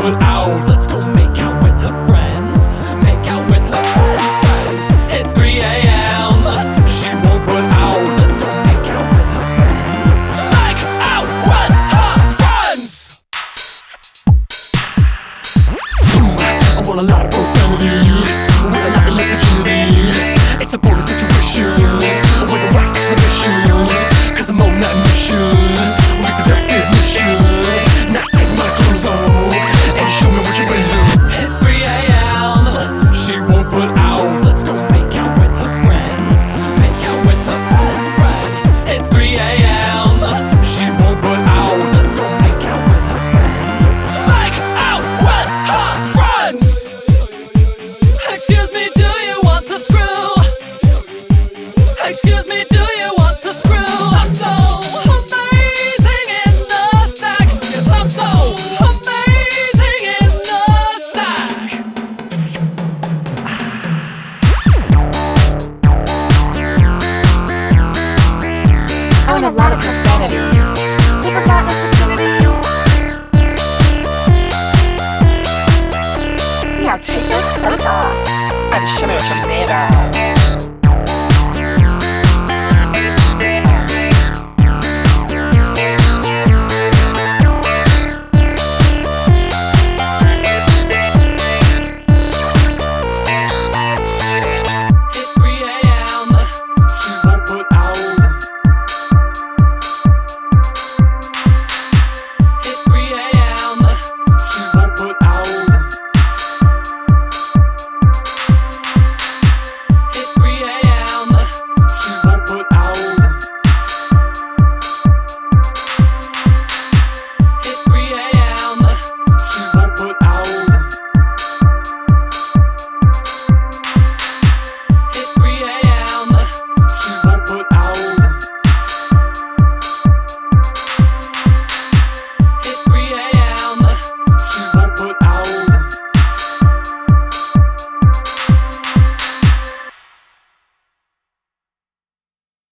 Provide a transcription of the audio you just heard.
put out. Excuse me, do you want to screw? Excuse me. Shimmy, shimmy, shimmy,